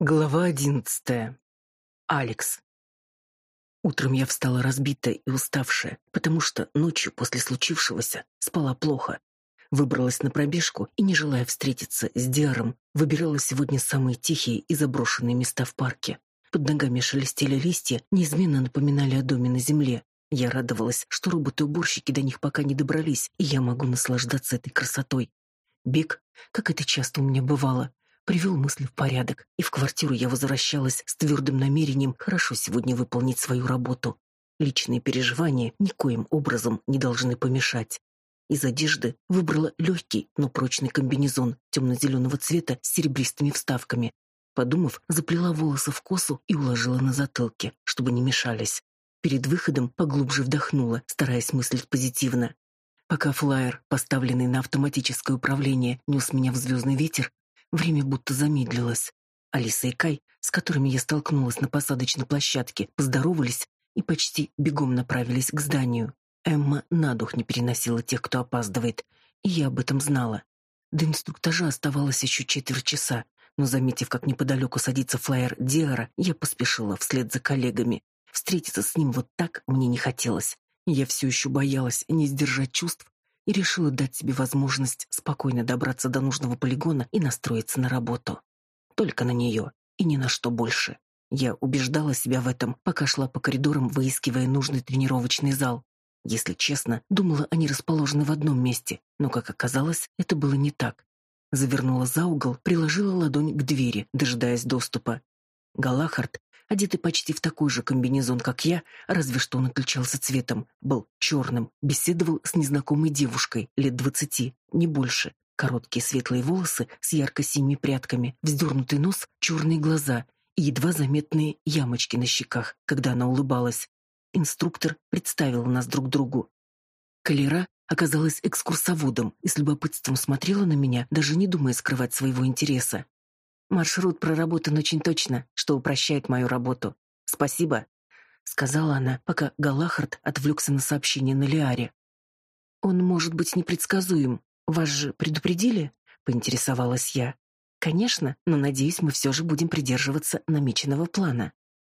Глава одиннадцатая. Алекс. Утром я встала разбитая и уставшая, потому что ночью после случившегося спала плохо. Выбралась на пробежку и, не желая встретиться с Диаром, выбирала сегодня самые тихие и заброшенные места в парке. Под ногами шелестели листья, неизменно напоминали о доме на земле. Я радовалась, что роботы-уборщики до них пока не добрались, и я могу наслаждаться этой красотой. Бег, как это часто у меня бывало, привел мысли в порядок, и в квартиру я возвращалась с твердым намерением хорошо сегодня выполнить свою работу. Личные переживания никоим образом не должны помешать. Из одежды выбрала легкий, но прочный комбинезон темно-зеленого цвета с серебристыми вставками. Подумав, заплела волосы в косу и уложила на затылке, чтобы не мешались. Перед выходом поглубже вдохнула, стараясь мыслить позитивно. Пока флайер, поставленный на автоматическое управление, нес меня в звездный ветер, время будто замедлилось. Алиса и Кай, с которыми я столкнулась на посадочной площадке, поздоровались и почти бегом направились к зданию. Эмма на дух не переносила тех, кто опаздывает, и я об этом знала. До инструктажа оставалось еще четверть часа, но, заметив, как неподалеку садится флайер Диара, я поспешила вслед за коллегами. Встретиться с ним вот так мне не хотелось. Я все еще боялась не сдержать чувств и решила дать себе возможность спокойно добраться до нужного полигона и настроиться на работу. Только на нее и ни на что больше. Я убеждала себя в этом, пока шла по коридорам, выискивая нужный тренировочный зал. Если честно, думала, они расположены в одном месте, но, как оказалось, это было не так. Завернула за угол, приложила ладонь к двери, дожидаясь доступа. Галахард, одетый почти в такой же комбинезон, как я, разве что он отличался цветом, был черным, беседовал с незнакомой девушкой лет двадцати, не больше. Короткие светлые волосы с ярко-синими прядками, вздернутый нос, черные глаза и едва заметные ямочки на щеках, когда она улыбалась. Инструктор представил нас друг другу. Калера оказалась экскурсоводом и с любопытством смотрела на меня, даже не думая скрывать своего интереса. Маршрут проработан очень точно, что упрощает мою работу. Спасибо, сказала она, пока Галахард отвлекся на сообщение на Лиаре. Он может быть непредсказуем. Вас же предупредили? поинтересовалась я. Конечно, но надеюсь, мы все же будем придерживаться намеченного плана.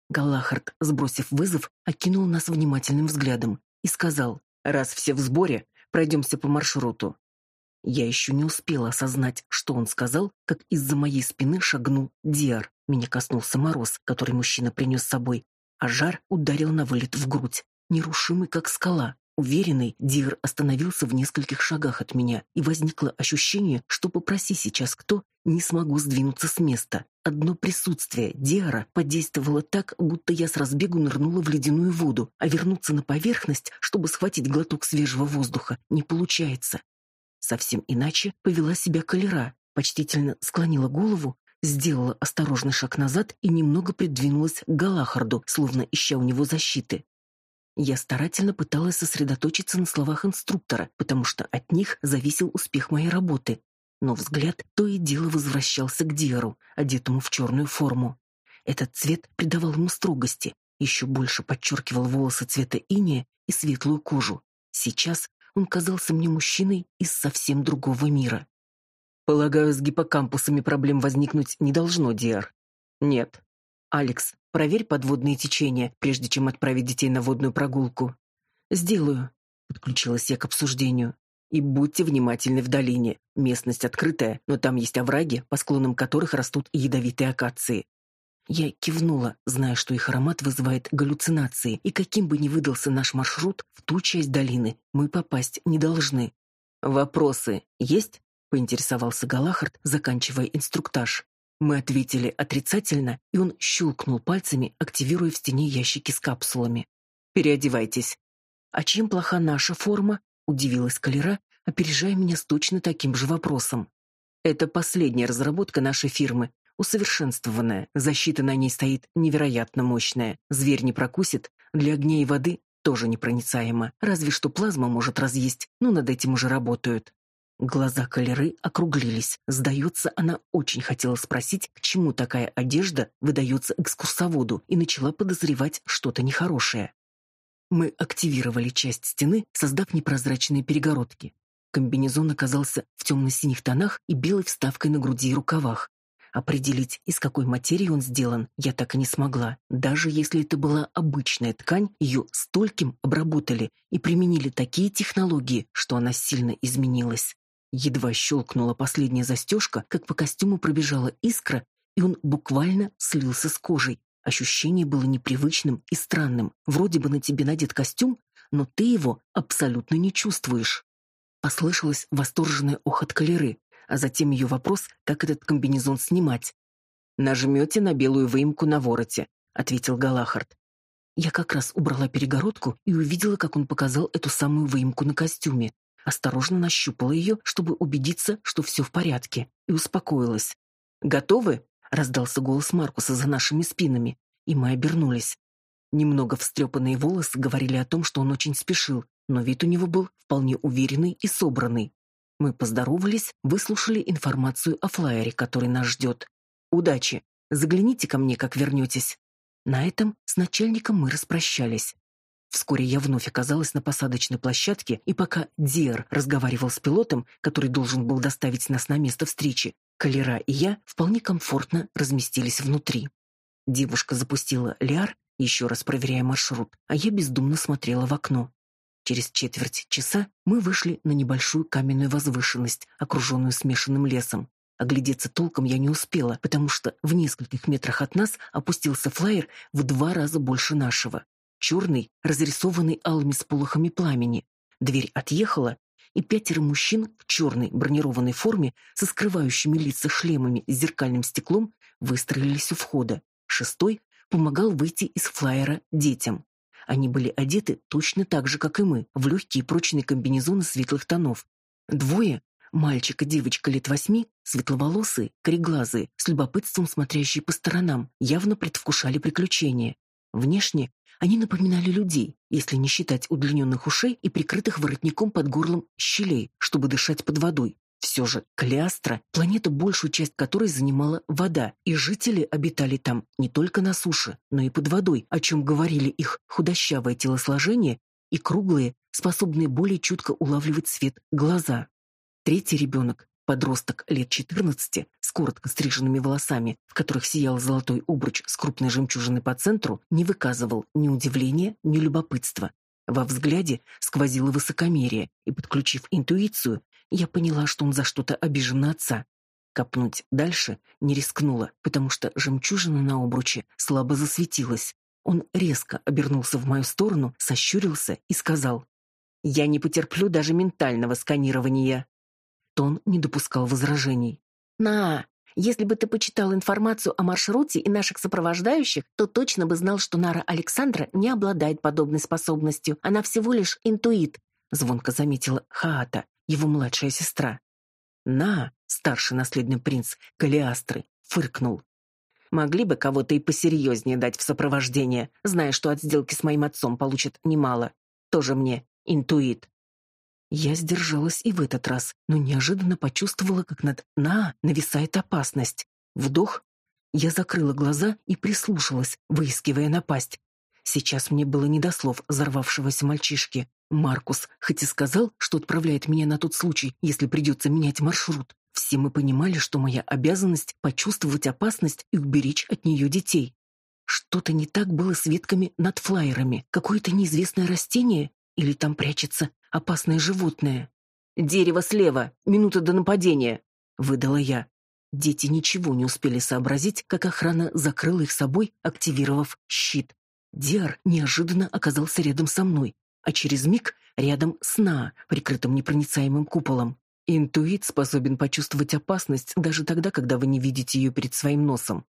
Галахард, сбросив вызов, окинул нас внимательным взглядом и сказал: "Раз все в сборе, пройдемся по маршруту". Я еще не успела осознать, что он сказал, как из-за моей спины шагнул Диар. Меня коснулся мороз, который мужчина принес с собой, а жар ударил на вылет в грудь, нерушимый как скала. Уверенный, Диар остановился в нескольких шагах от меня, и возникло ощущение, что попроси сейчас кто, не смогу сдвинуться с места. Одно присутствие Диара подействовало так, будто я с разбегу нырнула в ледяную воду, а вернуться на поверхность, чтобы схватить глоток свежего воздуха, не получается. Совсем иначе повела себя Калера, почтительно склонила голову, сделала осторожный шаг назад и немного придвинулась к Галахарду, словно ища у него защиты. Я старательно пыталась сосредоточиться на словах инструктора, потому что от них зависел успех моей работы. Но взгляд то и дело возвращался к Диару, одетому в черную форму. Этот цвет придавал ему строгости, еще больше подчеркивал волосы цвета иния и светлую кожу. Сейчас он казался мне мужчиной из совсем другого мира. Полагаю, с гиппокампусами проблем возникнуть не должно, Диар. Нет. Алекс, Проверь подводные течения, прежде чем отправить детей на водную прогулку. Сделаю, подключилась я к обсуждению. И будьте внимательны в долине. Местность открытая, но там есть овраги, по склонам которых растут ядовитые акации. Я кивнула, зная, что их аромат вызывает галлюцинации, и каким бы ни выдался наш маршрут, в ту часть долины мы попасть не должны. Вопросы есть? поинтересовался Галахард, заканчивая инструктаж. Мы ответили отрицательно, и он щелкнул пальцами, активируя в стене ящики с капсулами. Переодевайтесь. А чем плоха наша форма? удивилась Калера, опережая меня с точно таким же вопросом. Это последняя разработка нашей фирмы, усовершенствованная. Защита на ней стоит невероятно мощная. Зверь не прокусит, для огня и воды тоже непроницаема. Разве что плазма может разъесть, но над этим уже работают. Глаза Калеры округлились. Сдается, она очень хотела спросить, к чему такая одежда выдается экскурсоводу, и начала подозревать что-то нехорошее. Мы активировали часть стены, создав непрозрачные перегородки. Комбинезон оказался в темно-синих тонах и белой вставкой на груди и рукавах. Определить, из какой материи он сделан, я так и не смогла. Даже если это была обычная ткань, ее стольким обработали и применили такие технологии, что она сильно изменилась. Едва щелкнула последняя застежка, как по костюму пробежала искра, и он буквально слился с кожей. Ощущение было непривычным и странным. Вроде бы на тебе надет костюм, но ты его абсолютно не чувствуешь. Послышалось восторженное охот калеры, а затем ее вопрос, как этот комбинезон снимать. «Нажмете на белую выемку на вороте», — ответил Галахард. Я как раз убрала перегородку и увидела, как он показал эту самую выемку на костюме. Осторожно нащупала ее, чтобы убедиться, что все в порядке, и успокоилась. «Готовы?» — раздался голос Маркуса за нашими спинами, и мы обернулись. Немного встрепанные волосы говорили о том, что он очень спешил, но вид у него был вполне уверенный и собранный. Мы поздоровались, выслушали информацию о флайере, который нас ждет. «Удачи! Загляните ко мне, как вернетесь». На этом с начальником мы распрощались. Вскоре я вновь оказалась на посадочной площадке, и пока Диер разговаривал с пилотом, который должен был доставить нас на место встречи, Калера и я вполне комфортно разместились внутри. Девушка запустила Лиар, еще раз проверяя маршрут, а я бездумно смотрела в окно. Через четверть часа мы вышли на небольшую каменную возвышенность, окруженную смешанным лесом. Оглядеться толком я не успела, потому что в нескольких метрах от нас опустился флайер в два раза больше нашего черный, разрисованный алыми сполохами пламени. Дверь отъехала, и пятеро мужчин в черной бронированной форме со скрывающими лица шлемами с зеркальным стеклом выстроились у входа. Шестой помогал выйти из флайера детям. Они были одеты точно так же, как и мы, в легкие прочные комбинезоны светлых тонов. Двое Мальчик и девочка лет восьми, светловолосые, кореглазые, с любопытством смотрящие по сторонам, явно предвкушали приключения. Внешне они напоминали людей, если не считать удлиненных ушей и прикрытых воротником под горлом щелей, чтобы дышать под водой. Все же Калиастра — планета, большую часть которой занимала вода, и жители обитали там не только на суше, но и под водой, о чем говорили их худощавое телосложение и круглые, способные более чутко улавливать свет, глаза. Третий ребенок Подросток лет 14 с коротко стриженными волосами, в которых сиял золотой обруч с крупной жемчужиной по центру, не выказывал ни удивления, ни любопытства. Во взгляде сквозило высокомерие, и, подключив интуицию, я поняла, что он за что-то обижен отца. Копнуть дальше не рискнула, потому что жемчужина на обруче слабо засветилась. Он резко обернулся в мою сторону, сощурился и сказал, «Я не потерплю даже ментального сканирования». Тон не допускал возражений. «На, если бы ты почитал информацию о маршруте и наших сопровождающих, то точно бы знал, что Нара Александра не обладает подобной способностью. Она всего лишь интуит», — звонко заметила Хаата, его младшая сестра. «На», — старший наследный принц Калиастры, фыркнул. «Могли бы кого-то и посерьезнее дать в сопровождение, зная, что от сделки с моим отцом получат немало. Тоже мне интуит». Я сдержалась и в этот раз, но неожиданно почувствовала, как над «на» нависает опасность. Вдох. Я закрыла глаза и прислушалась, выискивая напасть. Сейчас мне было не до слов взорвавшегося мальчишки. Маркус хоть и сказал, что отправляет меня на тот случай, если придется менять маршрут. Все мы понимали, что моя обязанность — почувствовать опасность и уберечь от нее детей. Что-то не так было с ветками над флайерами. Какое-то неизвестное растение? Или там прячется опасное животное. «Дерево слева! Минута до нападения!» — выдала я. Дети ничего не успели сообразить, как охрана закрыла их собой, активировав щит. Диар неожиданно оказался рядом со мной, а через миг рядом с На, прикрытым непроницаемым куполом. Интуит способен почувствовать опасность даже тогда, когда вы не видите ее перед своим носом.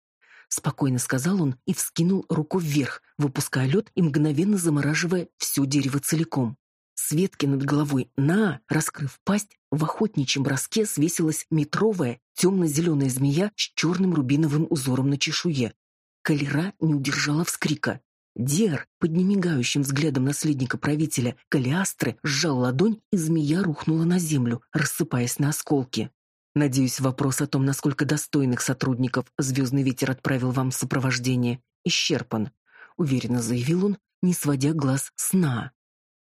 Спокойно сказал он и вскинул руку вверх, выпуская лед и мгновенно замораживая все дерево целиком. С ветки над головой На, раскрыв пасть, в охотничьем броске свесилась метровая темно-зеленая змея с черным рубиновым узором на чешуе. Калера не удержала вскрика. Диар, под немигающим взглядом наследника правителя Калиастры, сжал ладонь, и змея рухнула на землю, рассыпаясь на осколки. Надеюсь, вопрос о том, насколько достойных сотрудников «Звездный ветер» отправил вам в сопровождение, исчерпан. Уверенно заявил он не сводя глаз с На.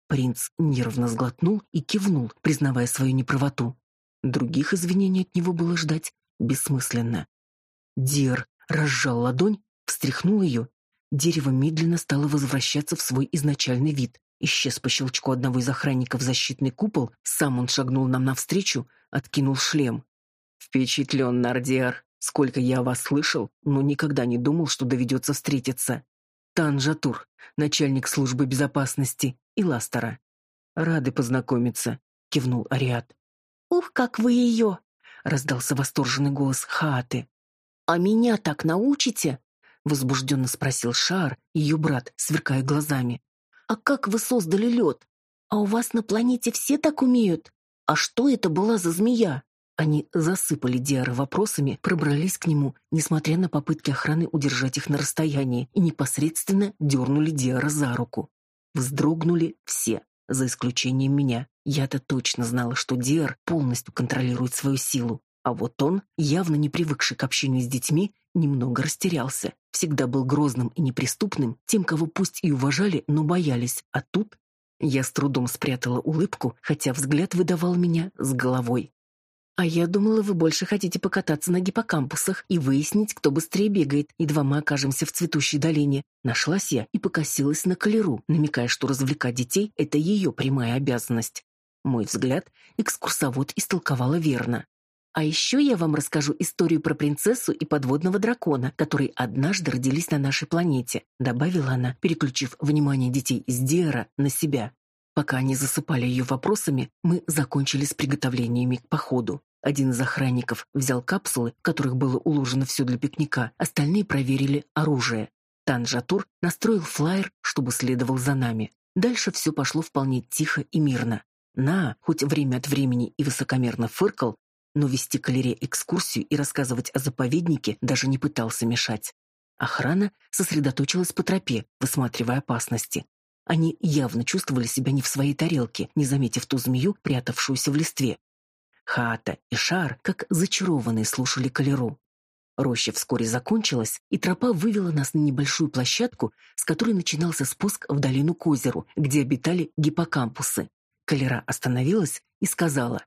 Принц нервно сглотнул и кивнул, признавая свою неправоту. Других извинений от него было ждать бессмысленно. Дир разжал ладонь, встряхнул ее. Дерево медленно стало возвращаться в свой изначальный вид. Исчез по щелчку одного из охранников защитный купол, сам он шагнул нам навстречу, откинул шлем. «Впечатлен, Нардиар. Сколько я вас слышал, но никогда не думал, что доведется встретиться. Танжатур, начальник службы безопасности, и Ластера. Рады познакомиться», — кивнул Ариат. «Ух, как вы ее!» — раздался восторженный голос Хааты. «А меня так научите?» — возбужденно спросил Шар, ее брат, сверкая глазами. «А как вы создали лед? А у вас на планете все так умеют? А что это была за змея?» Они засыпали Диара вопросами, пробрались к нему, несмотря на попытки охраны удержать их на расстоянии, и непосредственно дернули Диара за руку. Вздрогнули все, за исключением меня. Я-то точно знала, что Диар полностью контролирует свою силу. А вот он, явно не привыкший к общению с детьми, немного растерялся. Всегда был грозным и неприступным, тем, кого пусть и уважали, но боялись. А тут я с трудом спрятала улыбку, хотя взгляд выдавал меня с головой. А я думала, вы больше хотите покататься на гиппокампусах и выяснить, кто быстрее бегает, едва мы окажемся в цветущей долине. Нашлась я и покосилась на Калеру, намекая, что развлекать детей — это ее прямая обязанность. Мой взгляд экскурсовод истолковала верно. А еще я вам расскажу историю про принцессу и подводного дракона, которые однажды родились на нашей планете, добавила она, переключив внимание детей из Диара на себя. Пока они засыпали ее вопросами, мы закончили с приготовлениями к походу. Один из охранников взял капсулы, в которых было уложено все для пикника, остальные проверили оружие. Танжатур настроил флайер, чтобы следовал за нами. Дальше все пошло вполне тихо и мирно. На, хоть время от времени и высокомерно фыркал, но вести к экскурсию и рассказывать о заповеднике даже не пытался мешать. Охрана сосредоточилась по тропе, высматривая опасности. Они явно чувствовали себя не в своей тарелке, не заметив ту змею, прятавшуюся в листве. Хаата и Шар, как зачарованные, слушали Калеру. Роща вскоре закончилась, и тропа вывела нас на небольшую площадку, с которой начинался спуск в долину к озеру, где обитали гиппокампусы. Калера остановилась и сказала,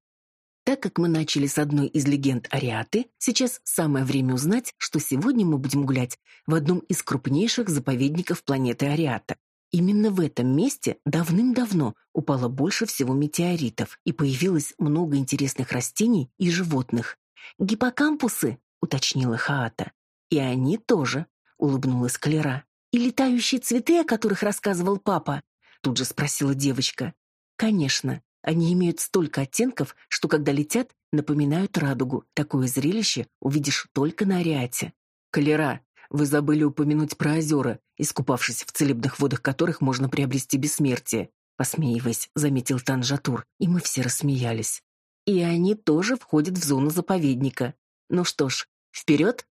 «Так как мы начали с одной из легенд Ариаты, сейчас самое время узнать, что сегодня мы будем гулять в одном из крупнейших заповедников планеты Ариата. Именно в этом месте давным-давно упало больше всего метеоритов и появилось много интересных растений и животных. «Гиппокампусы», — уточнила Хаата. «И они тоже», — улыбнулась Клера. «И летающие цветы, о которых рассказывал папа?» Тут же спросила девочка. «Конечно, они имеют столько оттенков, что когда летят, напоминают радугу. Такое зрелище увидишь только на Ариате». «Клера, вы забыли упомянуть про озера, искупавшись в целебных водах которых можно приобрести бессмертие. Посмеиваясь, заметил Танжатур, и мы все рассмеялись. И они тоже входят в зону заповедника. Ну что ж, вперед?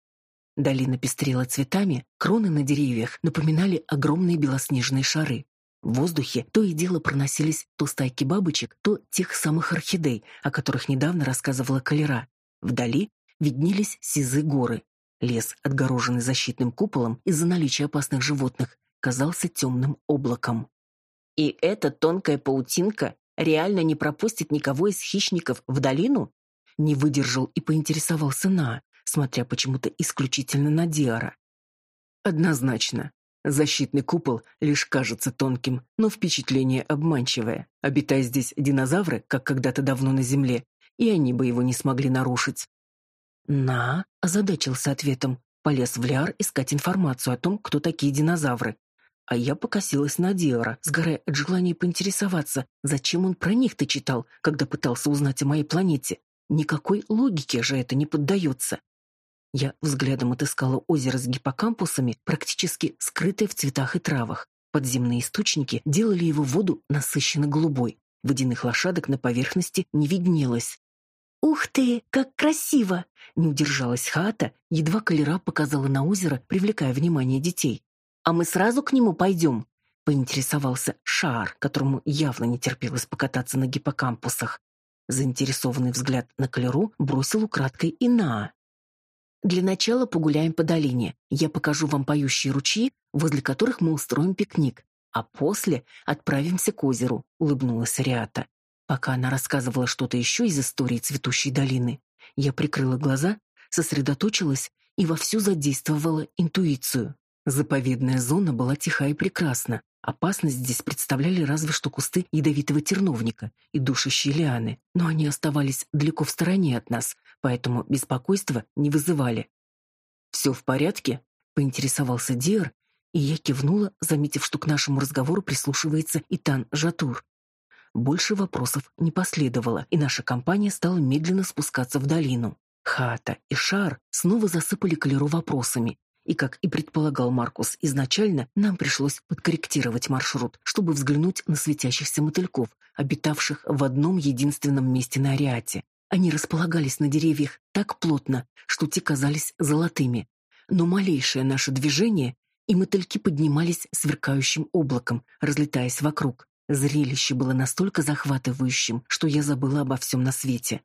Долина пестрела цветами, кроны на деревьях напоминали огромные белоснежные шары. В воздухе то и дело проносились то стайки бабочек, то тех самых орхидей, о которых недавно рассказывала Калера. Вдали виднелись сизые горы, Лес, отгороженный защитным куполом из-за наличия опасных животных, казался темным облаком. И эта тонкая паутинка реально не пропустит никого из хищников в долину? Не выдержал и поинтересовался На, смотря почему-то исключительно на Диара. Однозначно. Защитный купол лишь кажется тонким, но впечатление обманчивое. Обитая здесь динозавры, как когда-то давно на Земле, и они бы его не смогли нарушить. На озадачился ответом, полез в Ляр искать информацию о том, кто такие динозавры. А я покосилась на Диора, сгорая от желания поинтересоваться, зачем он про них-то читал, когда пытался узнать о моей планете. Никакой логике же это не поддается. Я взглядом отыскала озеро с гиппокампусами, практически скрытое в цветах и травах. Подземные источники делали его воду насыщенно голубой. Водяных лошадок на поверхности не виднелось. «Ух ты, как красиво!» — не удержалась Хата, едва Калера показала на озеро, привлекая внимание детей. «А мы сразу к нему пойдем?» — поинтересовался Шар, которому явно не терпелось покататься на гиппокампусах. Заинтересованный взгляд на Калеру бросил украдкой и на. «Для начала погуляем по долине. Я покажу вам поющие ручьи, возле которых мы устроим пикник. а после отправимся к озеру, улыбнулась Риата. Пока она рассказывала что-то еще из истории цветущей долины, я прикрыла глаза, сосредоточилась и вовсю задействовала интуицию. Заповедная зона была тиха и прекрасна. Опасность здесь представляли разве что кусты ядовитого терновника и душащие лианы, но они оставались далеко в стороне от нас, поэтому беспокойства не вызывали. «Все в порядке?» — поинтересовался Диар, и я кивнула, заметив, что к нашему разговору прислушивается Итан Жатур. Больше вопросов не последовало, и наша компания стала медленно спускаться в долину. Хата и Шар снова засыпали Калеру вопросами, и, как и предполагал Маркус изначально, нам пришлось подкорректировать маршрут, чтобы взглянуть на светящихся мотыльков, обитавших в одном единственном месте на Ариате. Они располагались на деревьях так плотно, что те казались золотыми. Но малейшее наше движение, и мотыльки поднимались сверкающим облаком, разлетаясь вокруг. Зрелище было настолько захватывающим, что я забыла обо всем на свете.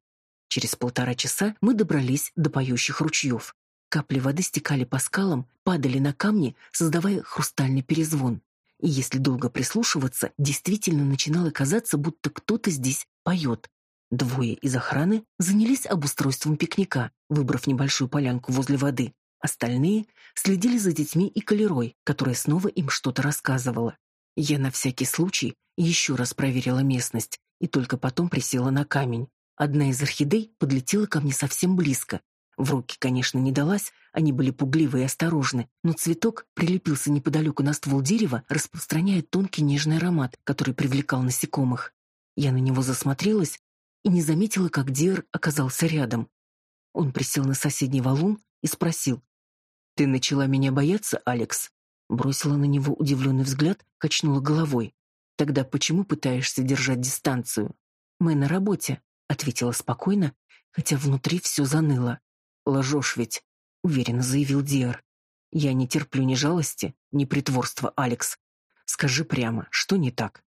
Через полтора часа мы добрались до поющих ручьев. Капли воды стекали по скалам, падали на камни, создавая хрустальный перезвон. И если долго прислушиваться, действительно начинало казаться, будто кто-то здесь поет. Двое из охраны занялись обустройством пикника, выбрав небольшую полянку возле воды. Остальные следили за детьми и калерой, которая снова им что-то рассказывала. Я на всякий случай еще раз проверила местность и только потом присела на камень. Одна из орхидей подлетела ко мне совсем близко. В руки, конечно, не далась, они были пугливы и осторожны, но цветок прилепился неподалеку на ствол дерева, распространяя тонкий нежный аромат, который привлекал насекомых. Я на него засмотрелась и не заметила, как Диар оказался рядом. Он присел на соседний валун и спросил. «Ты начала меня бояться, Алекс?» Бросила на него удивленный взгляд, качнула головой. «Тогда почему пытаешься держать дистанцию?» «Мы на работе», — ответила спокойно, хотя внутри все заныло. «Лжешь ведь», — уверенно заявил Диар. «Я не терплю ни жалости, ни притворства, Алекс. Скажи прямо, что не так?»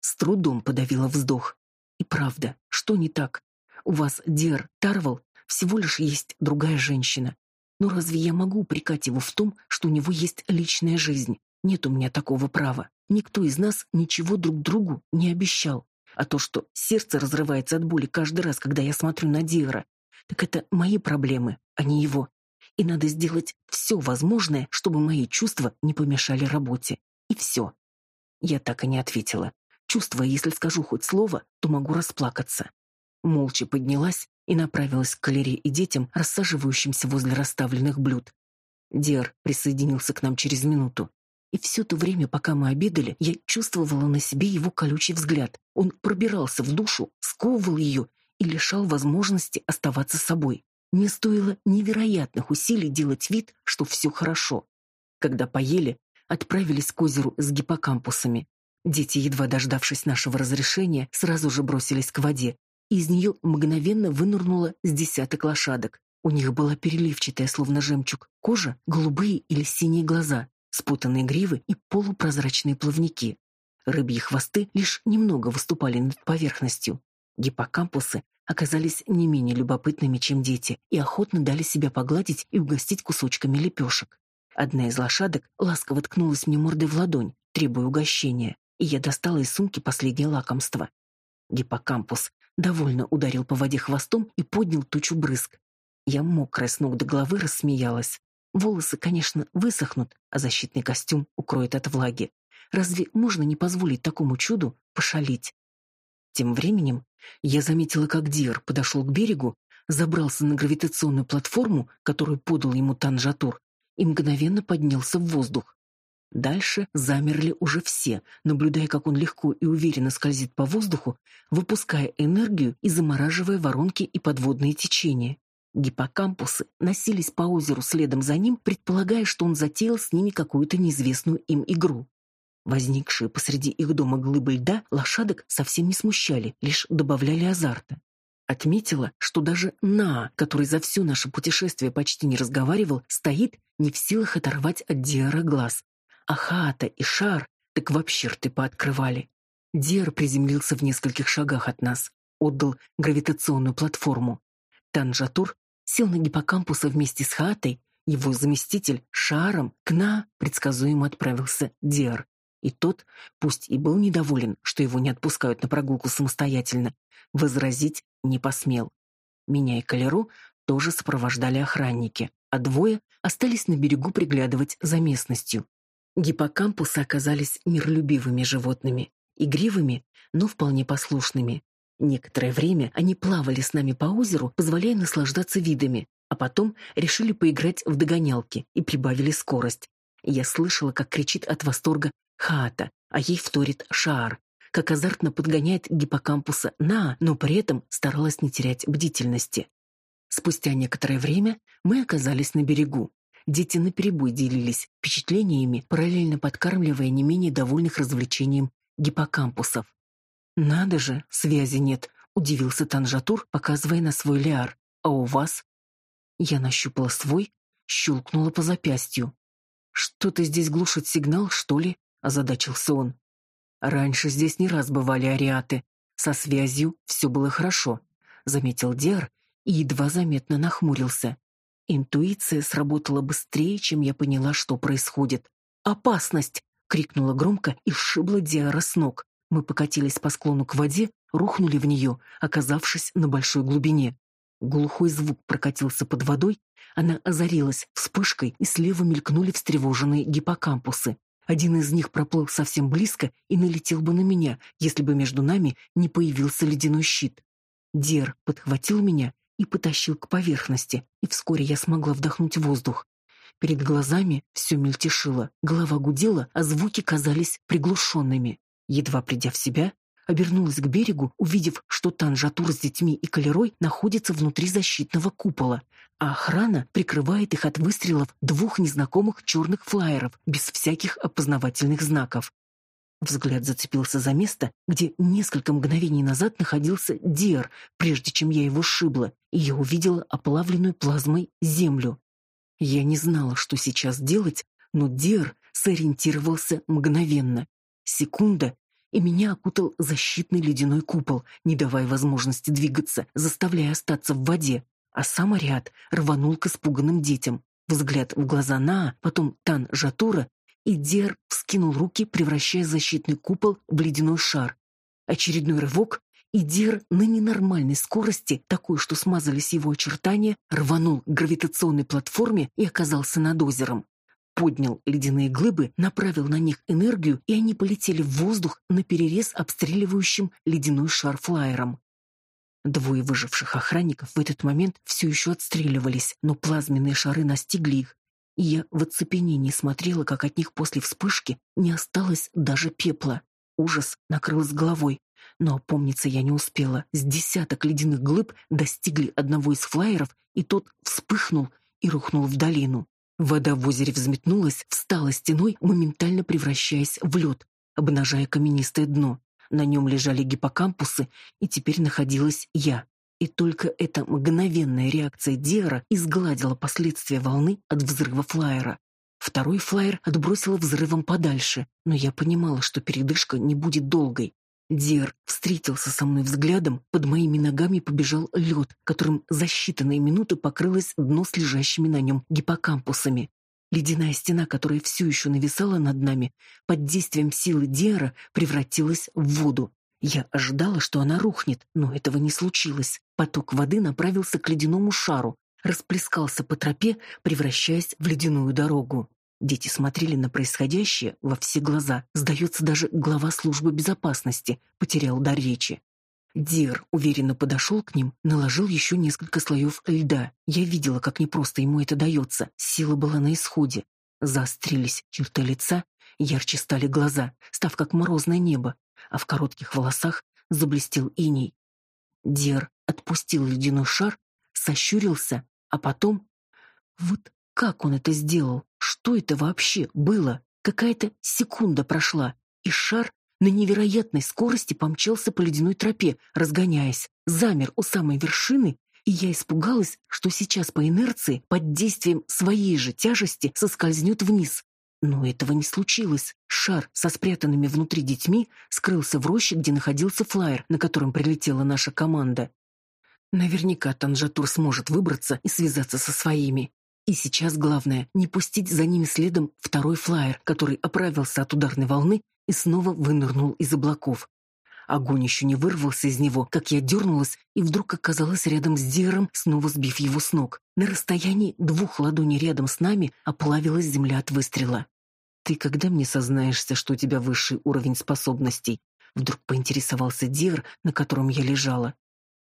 С трудом подавила вздох. И правда, что не так? У вас, Диар Тарвал, всего лишь есть другая женщина. Но разве я могу упрекать его в том, что у него есть личная жизнь? Нет у меня такого права. Никто из нас ничего друг другу не обещал. А то, что сердце разрывается от боли каждый раз, когда я смотрю на Диара, так это мои проблемы, а не его. И надо сделать все возможное, чтобы мои чувства не помешали работе. И все. Я так и не ответила. Чувствуя, если скажу хоть слово, то могу расплакаться. Молча поднялась и направилась к галерее и детям, рассаживающимся возле расставленных блюд. Дер присоединился к нам через минуту. И все то время, пока мы обедали, я чувствовала на себе его колючий взгляд. Он пробирался в душу, сковывал ее и лишал возможности оставаться собой. Мне стоило невероятных усилий делать вид, что все хорошо. Когда поели, отправились к озеру с гиппокампусами. Дети, едва дождавшись нашего разрешения, сразу же бросились к воде. Из нее мгновенно вынырнуло с десяток лошадок. У них была переливчатая, словно жемчуг, кожа, голубые или синие глаза, спутанные гривы и полупрозрачные плавники. Рыбьи хвосты лишь немного выступали над поверхностью. Гиппокампусы оказались не менее любопытными, чем дети, и охотно дали себя погладить и угостить кусочками лепешек. Одна из лошадок ласково ткнулась мне мордой в ладонь, требуя угощения и я достала из сумки последнее лакомство. Гиппокампус довольно ударил по воде хвостом и поднял тучу брызг. Я мокрая с ног до головы рассмеялась. Волосы, конечно, высохнут, а защитный костюм укроет от влаги. Разве можно не позволить такому чуду пошалить? Тем временем я заметила, как Дир подошел к берегу, забрался на гравитационную платформу, которую подал ему Танжатур, и мгновенно поднялся в воздух. Дальше замерли уже все, наблюдая, как он легко и уверенно скользит по воздуху, выпуская энергию и замораживая воронки и подводные течения. Гиппокампусы носились по озеру следом за ним, предполагая, что он затеял с ними какую-то неизвестную им игру. Возникшие посреди их дома глыбы льда лошадок совсем не смущали, лишь добавляли азарта. Отметила, что даже На, который за все наше путешествие почти не разговаривал, стоит, не в силах оторвать от Диара глаз, а хата и шар так вообще рты пооткрывали. Дер приземлился в нескольких шагах от нас, отдал гравитационную платформу. Танжатур сел на гиппокампуса вместе с хатой, его заместитель шаром к на предсказуемо отправился Дер. И тот, пусть и был недоволен, что его не отпускают на прогулку самостоятельно, возразить не посмел. Меня и Калеру тоже сопровождали охранники, а двое остались на берегу приглядывать за местностью. Гиппокампусы оказались миролюбивыми животными, игривыми, но вполне послушными. Некоторое время они плавали с нами по озеру, позволяя наслаждаться видами, а потом решили поиграть в догонялки и прибавили скорость. Я слышала, как кричит от восторга Хаата, а ей вторит Шаар, как азартно подгоняет гиппокампуса на, но при этом старалась не терять бдительности. Спустя некоторое время мы оказались на берегу. Дети наперебой делились впечатлениями, параллельно подкармливая не менее довольных развлечением гиппокампусов. «Надо же, связи нет», — удивился Танжатур, показывая на свой лиар. «А у вас?» Я нащупала свой, щелкнула по запястью. «Что-то здесь глушит сигнал, что ли?» — озадачился он. «Раньше здесь не раз бывали ариаты. Со связью все было хорошо», — заметил Диар и едва заметно нахмурился. Интуиция сработала быстрее, чем я поняла, что происходит. «Опасность!» — крикнула громко и сшибла Диара с ног. Мы покатились по склону к воде, рухнули в нее, оказавшись на большой глубине. Глухой звук прокатился под водой, она озарилась вспышкой, и слева мелькнули встревоженные гиппокампусы. Один из них проплыл совсем близко и налетел бы на меня, если бы между нами не появился ледяной щит. Дер подхватил меня и потащил к поверхности, и вскоре я смогла вдохнуть воздух. Перед глазами все мельтешило, голова гудела, а звуки казались приглушенными. Едва придя в себя, обернулась к берегу, увидев, что Танжатур с детьми и Калерой находится внутри защитного купола, а охрана прикрывает их от выстрелов двух незнакомых черных флайеров без всяких опознавательных знаков. Взгляд зацепился за место, где несколько мгновений назад находился Диар, прежде чем я его сшибла, и я увидела оплавленную плазмой землю. Я не знала, что сейчас делать, но Диар сориентировался мгновенно. Секунда, и меня окутал защитный ледяной купол, не давая возможности двигаться, заставляя остаться в воде. А сам Ариат рванул к испуганным детям. Взгляд в глаза Наа, потом Тан Жатура, и Дер вскинул руки, превращая защитный купол в ледяной шар. Очередной рывок, и Дер на ненормальной скорости, такой, что смазались его очертания, рванул к гравитационной платформе и оказался над озером поднял ледяные глыбы, направил на них энергию, и они полетели в воздух на перерез обстреливающим ледяной шар флайером. Двое выживших охранников в этот момент все еще отстреливались, но плазменные шары настигли их, и я в оцепенении смотрела, как от них после вспышки не осталось даже пепла. Ужас накрыл с головой, но опомниться я не успела. С десяток ледяных глыб достигли одного из флайеров, и тот вспыхнул и рухнул в долину. Вода в озере взметнулась, встала стеной, моментально превращаясь в лед, обнажая каменистое дно. На нем лежали гиппокампусы, и теперь находилась я. И только эта мгновенная реакция Диара изгладила последствия волны от взрыва флайера. Второй флайер отбросило взрывом подальше, но я понимала, что передышка не будет долгой. Дер встретился со мной взглядом, под моими ногами побежал лед, которым за считанные минуты покрылось дно с лежащими на нем гиппокампусами. Ледяная стена, которая все еще нависала над нами, под действием силы Диара превратилась в воду. Я ожидала, что она рухнет, но этого не случилось. Поток воды направился к ледяному шару, расплескался по тропе, превращаясь в ледяную дорогу. Дети смотрели на происходящее во все глаза. Сдается, даже глава службы безопасности потерял дар речи. Дир уверенно подошел к ним, наложил еще несколько слоев льда. Я видела, как непросто ему это дается. Сила была на исходе. Заострились черты лица, ярче стали глаза, став как морозное небо, а в коротких волосах заблестел иней. Дир отпустил ледяной шар, сощурился, а потом... Вот как он это сделал? Что это вообще было? Какая-то секунда прошла, и шар на невероятной скорости помчался по ледяной тропе, разгоняясь, замер у самой вершины, и я испугалась, что сейчас по инерции, под действием своей же тяжести, соскользнет вниз. Но этого не случилось. Шар со спрятанными внутри детьми скрылся в роще, где находился флайер, на котором прилетела наша команда. Наверняка Танжатур сможет выбраться и связаться со своими. И сейчас главное не пустить за ними следом второй флайер, который оправился от ударной волны и снова вынырнул из облаков. Огонь еще не вырвался из него, как я дернулась и вдруг оказалась рядом с Диром, снова сбив его с ног. На расстоянии двух ладоней рядом с нами оплавилась земля от выстрела. «Ты когда мне сознаешься, что у тебя высший уровень способностей?» Вдруг поинтересовался Дир, на котором я лежала.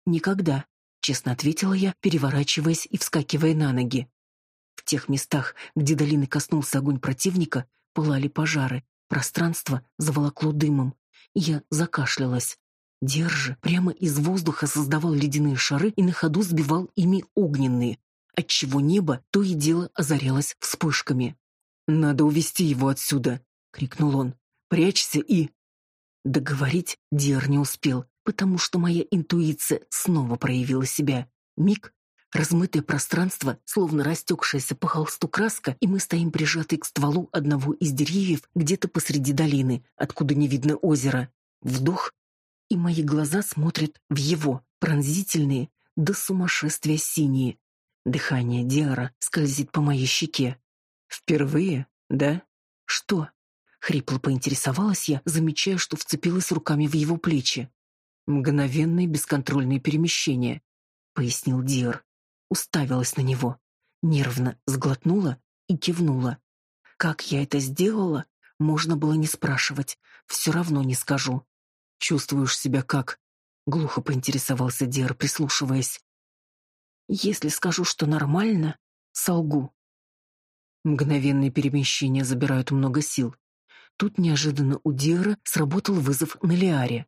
«Никогда», — честно ответила я, переворачиваясь и вскакивая на ноги. В тех местах, где долины коснулся огонь противника, пылали пожары, пространство заволокло дымом. Я закашлялась. Держи прямо из воздуха создавал ледяные шары и на ходу сбивал ими огненные, отчего небо то и дело озарялось вспышками. «Надо увести его отсюда!» — крикнул он. «Прячься и...» Договорить Дер не успел, потому что моя интуиция снова проявила себя. Миг, размытое пространство, словно растекшаяся по холсту краска, и мы стоим прижатые к стволу одного из деревьев где-то посреди долины, откуда не видно озера. Вдох, и мои глаза смотрят в его, пронзительные, до сумасшествия синие. Дыхание Диара скользит по моей щеке. «Впервые, да?» «Что?» — хрипло поинтересовалась я, замечая, что вцепилась руками в его плечи. «Мгновенные бесконтрольные перемещения», — пояснил Диар уставилась на него, нервно сглотнула и кивнула. Как я это сделала, можно было не спрашивать, все равно не скажу. Чувствуешь себя как? глухо поинтересовался Дер, прислушиваясь. Если скажу, что нормально, солгу. Мгновенные перемещения забирают много сил. Тут неожиданно у Дера сработал вызов на Лиаре.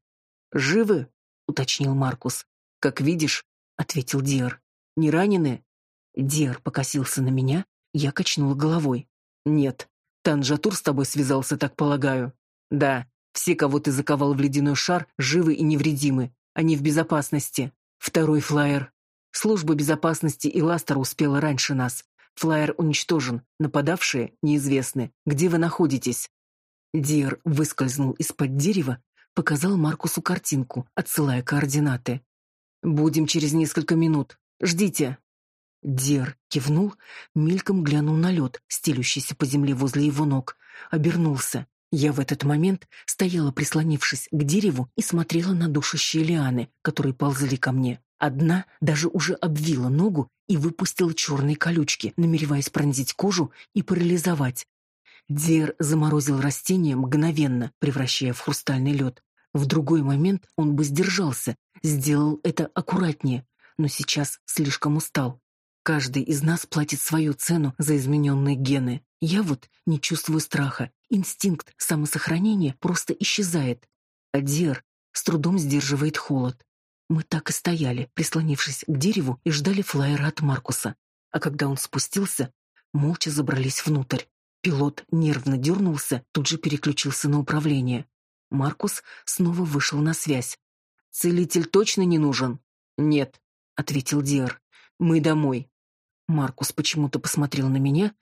«Живы?» — уточнил Маркус. «Как видишь», — ответил Дер. Не ранены?» Дер покосился на меня, я качнула головой. «Нет. Танжатур с тобой связался, так полагаю?» «Да. Все, кого ты заковал в ледяной шар, живы и невредимы. Они в безопасности. Второй флайер. Служба безопасности и Ластер успела раньше нас. Флайер уничтожен. Нападавшие неизвестны. Где вы находитесь?» Дир выскользнул из-под дерева, показал Маркусу картинку, отсылая координаты. «Будем через несколько минут. Ждите. Дер кивнул, мельком глянул на лед, стелющийся по земле возле его ног, обернулся. Я в этот момент стояла, прислонившись к дереву, и смотрела на душащие лианы, которые ползли ко мне. Одна даже уже обвила ногу и выпустила черные колючки, намереваясь пронзить кожу и парализовать. Дер заморозил растение мгновенно, превращая в хрустальный лед. В другой момент он бы сдержался, сделал это аккуратнее, но сейчас слишком устал. Каждый из нас платит свою цену за измененные гены. Я вот не чувствую страха. Инстинкт самосохранения просто исчезает. А Дер с трудом сдерживает холод. Мы так и стояли, прислонившись к дереву, и ждали флайера от Маркуса. А когда он спустился, молча забрались внутрь. Пилот нервно дернулся, тут же переключился на управление. Маркус снова вышел на связь. «Целитель точно не нужен?» «Нет», ответил Диар. Мы домой. Маркус почему-то посмотрел на меня,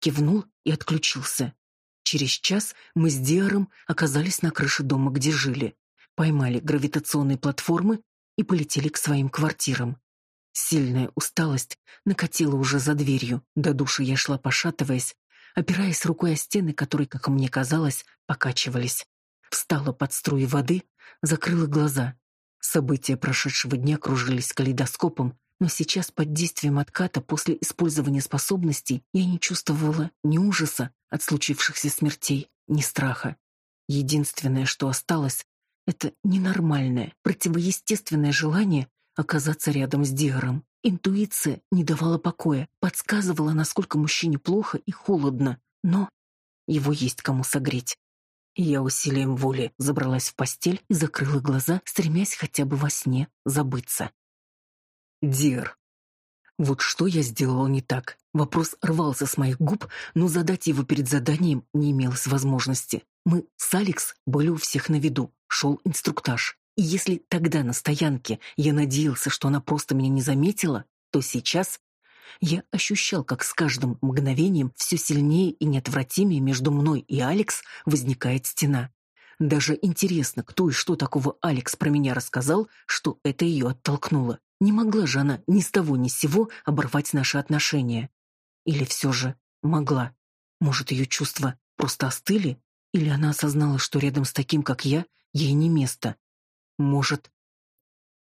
кивнул и отключился. Через час мы с Диаром оказались на крыше дома, где жили, поймали гравитационные платформы и полетели к своим квартирам. Сильная усталость накатила уже за дверью. До души я шла пошатываясь, опираясь рукой о стены, которые, как мне казалось, покачивались. Встала под струи воды, закрыла глаза. События прошедшего дня кружились калейдоскопом, но сейчас под действием отката после использования способностей я не чувствовала ни ужаса от случившихся смертей, ни страха. Единственное, что осталось, это ненормальное, противоестественное желание оказаться рядом с Диаром. Интуиция не давала покоя, подсказывала, насколько мужчине плохо и холодно, но его есть кому согреть. Я усилием воли забралась в постель и закрыла глаза, стремясь хотя бы во сне забыться. Дир. Вот что я сделала не так. Вопрос рвался с моих губ, но задать его перед заданием не имелось возможности. Мы с Алекс были у всех на виду, шел инструктаж. И если тогда на стоянке я надеялся, что она просто меня не заметила, то сейчас я ощущал, как с каждым мгновением все сильнее и неотвратимее между мной и Алекс возникает стена. Даже интересно, кто и что такого Алекс про меня рассказал, что это ее оттолкнуло. Не могла же она ни с того ни с сего оборвать наши отношения. Или все же могла? Может, ее чувства просто остыли? Или она осознала, что рядом с таким, как я, ей не место? Может,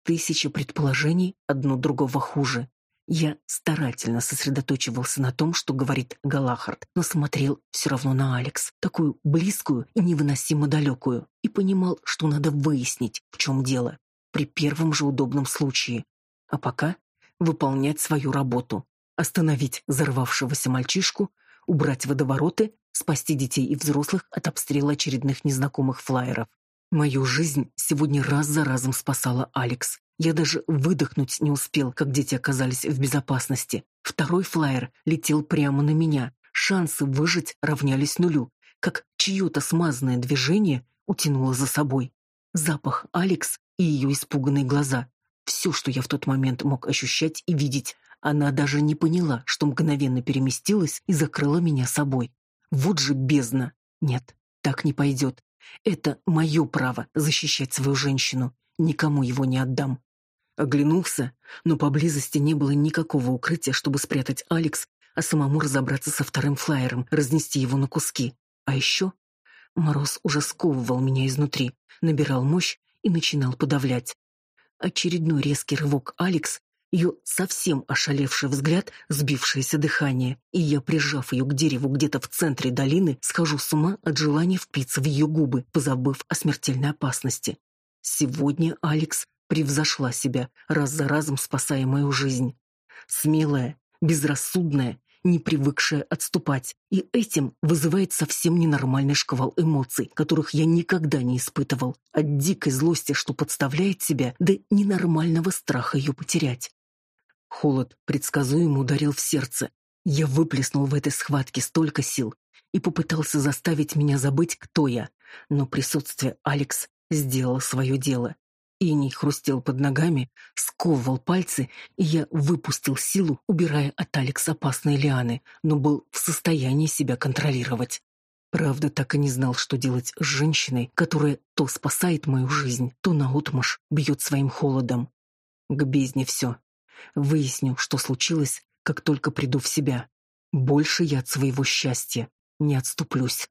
тысяча предположений, одно другого хуже. Я старательно сосредоточивался на том, что говорит Галахард, но смотрел все равно на Алекс, такую близкую и невыносимо далекую, и понимал, что надо выяснить, в чем дело, при первом же удобном случае. А пока выполнять свою работу, остановить взорвавшегося мальчишку, убрать водовороты, спасти детей и взрослых от обстрела очередных незнакомых флайеров. Мою жизнь сегодня раз за разом спасала Алекс. Я даже выдохнуть не успел, как дети оказались в безопасности. Второй флайер летел прямо на меня. Шансы выжить равнялись нулю, как чье-то смазанное движение утянуло за собой. Запах Алекс и ее испуганные глаза. Все, что я в тот момент мог ощущать и видеть. Она даже не поняла, что мгновенно переместилась и закрыла меня собой. Вот же бездна. Нет, так не пойдет. Это мое право защищать свою женщину. Никому его не отдам. Оглянулся, но поблизости не было никакого укрытия, чтобы спрятать Алекс, а самому разобраться со вторым флайером, разнести его на куски. А еще мороз уже сковывал меня изнутри, набирал мощь и начинал подавлять. Очередной резкий рывок Алекс, ее совсем ошалевший взгляд, сбившееся дыхание, и я, прижав ее к дереву где-то в центре долины, схожу с ума от желания впиться в ее губы, позабыв о смертельной опасности. Сегодня Алекс превзошла себя, раз за разом спасая мою жизнь. Смелая, безрассудная, не привыкшая отступать, и этим вызывает совсем ненормальный шквал эмоций, которых я никогда не испытывал, от дикой злости, что подставляет себя, до ненормального страха ее потерять. Холод предсказуемо ударил в сердце. Я выплеснул в этой схватке столько сил и попытался заставить меня забыть, кто я, но присутствие Алекс сделало свое дело. Иней хрустел под ногами, сковывал пальцы, и я выпустил силу, убирая от Алекс опасные лианы, но был в состоянии себя контролировать. Правда, так и не знал, что делать с женщиной, которая то спасает мою жизнь, то наотмашь бьет своим холодом. К бездне все. Выясню, что случилось, как только приду в себя. Больше я от своего счастья не отступлюсь.